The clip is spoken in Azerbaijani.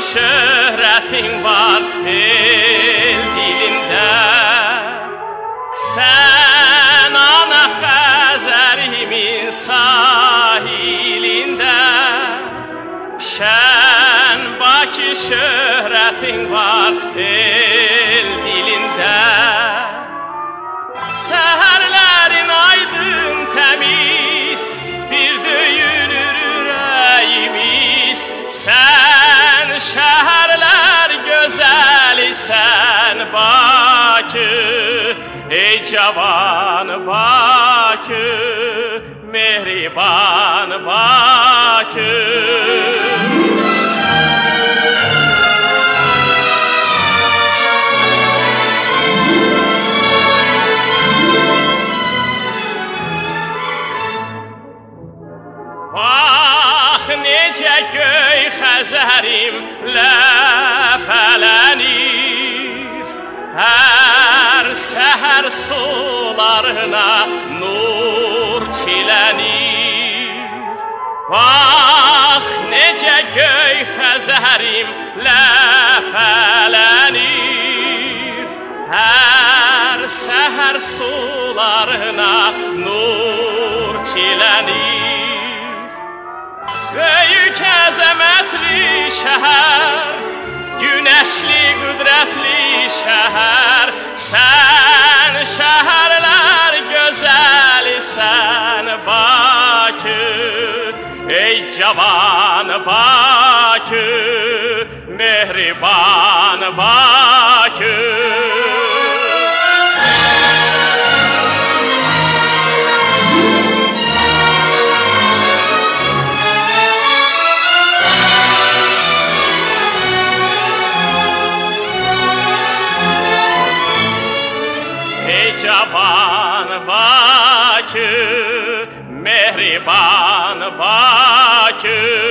şöhretin var el dilinde Sen ana Xəzərimin sahilində Şən Bakı şöhretin var el cavan Bakı Mehriban Bakı. Bax necə göy Xəzərim ləpələnir sularına nur çilənir Bax necə göy Xəzərim ləpələnir Hər səhər sularına nur çilənir Böyük əzəmətli şəhər, günəşli qüdrətli ey cavan Bakı, mehriban Bakı. Ey cavan Bakı, mehriban Bakı che